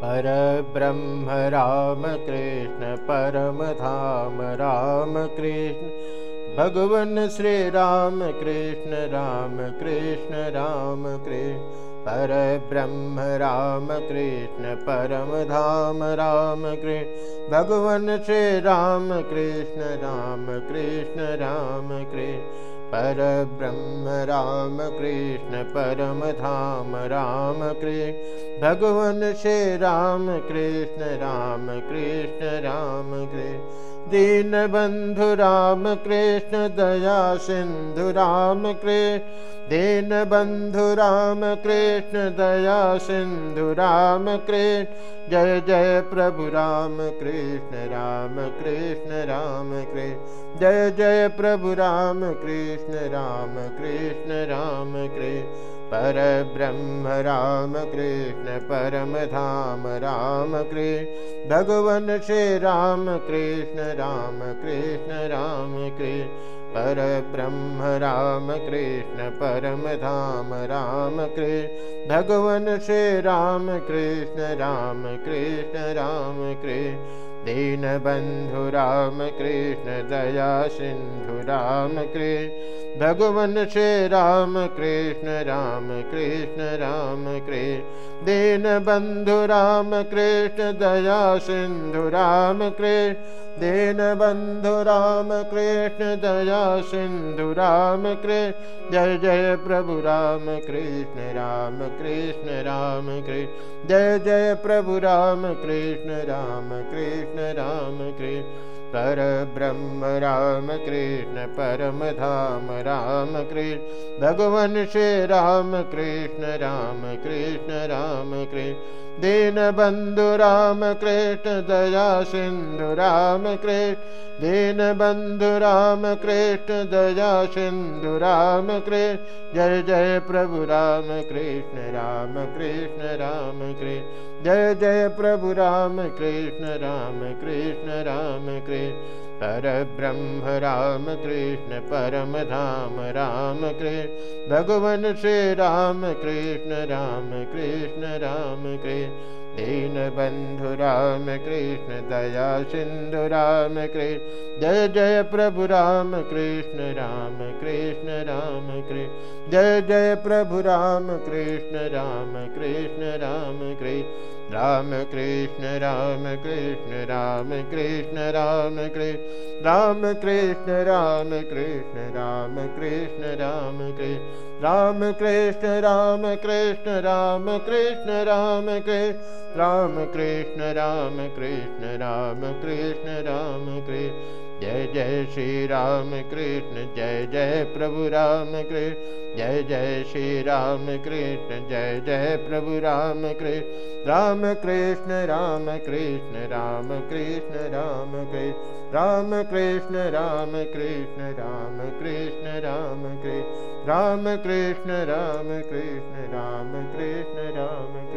परब्रह्म राम कृष्ण, परम धाम राम कृष्ण। भगवन श्री राम कृष्ण राम कृष्ण राम कृष्ण। पर ब्रह्म राम कृष्ण, परम धाम राम कृष्ण। भगवन श्री राम कृष्ण राम कृष्ण राम कृष्ण। पर ब्रह्म राम कृष्ण परम धाम राम कृष्ण। भगवन श्री राम कृष्ण राम कृष्ण राम कृष्ण। दीन बंधु राम कृष्ण दया सिंधु राम कृष्ण। दीन बंधु राम कृष्ण दया सिंधु राम कृष्ण। जय जय प्रभु राम कृष्ण राम कृष्ण राम कृष्ण। जय जय प्रभु राम कृष्ण राम कृष्ण राम कृष्ण। पर ब्रह्म राम कृष्ण परम धाम राम कृष्ण। भगवन श्री राम कृष्ण राम कृष्ण राम कृष्ण। पर ब्रह्म राम कृष्ण परम धाम राम कृष्ण। भगवन श्री राम कृष्ण राम कृष्ण राम कृष्ण। दीन बंधु राम कृष्ण, दया सिंधु राम कृष्ण। भगवन श्री राम कृष्ण राम कृष्ण राम कृष्ण दीन बंधु राम कृष्ण दया सिंधु राम कृष्ण दीन बंधु राम कृष्ण दया सिंधु राम कृष्ण जय जय प्रभु राम कृष्ण राम कृष्ण राम कृष्ण जय जय प्रभु राम कृष्ण राम कृष्ण राम कृष्ण पर ब्रह्म राम कृष्ण, परम धाम राम कृष्ण। भगवन श्री रामकृष्ण दीन बंधु राम कृष्ण। दया सिंधु राम कृष्ण। दीन बंधु राम कृष्ण, दया सिंधु राम कृष्ण। जय जय प्रभु राम कृष्ण राम कृष्ण राम कृष्ण। जय जय प्रभु राम कृष्ण राम कृष्ण राम कृष्ण। पर ब्रह्म राम कृष्ण, परम धाम राम कृष्ण। भगवन श्री राम कृष्ण राम कृष्ण राम कृष्ण। दीन बंधु राम कृष्ण दया सिंधु राम कृष्ण जय जय प्रभु राम कृष्ण राम कृष्ण राम कृष्ण जय जय प्रभु राम कृष्ण राम कृष्ण राम कृष्ण राम कृष्ण राम कृष्ण राम कृष्ण राम कृष्ण राम कृष्ण राम कृष्ण राम कृष्ण राम कृष्ण राम कृष्ण राम कृष्ण राम कृष्ण राम कृष्ण राम कृष्ण राम कृष्ण राम कृष्ण राम जय जय श्री राम कृष्ण जय जय प्रभु राम कृष्ण जय जय श्री राम कृष्ण जय जय प्रभु राम कृष्ण राम कृष्ण राम कृष्ण राम कृष्ण राम कृष्ण राम कृष्ण राम कृष्ण राम कृष्ण राम कृष्ण राम कृष्ण राम कृष्ण राम कृष्ण राम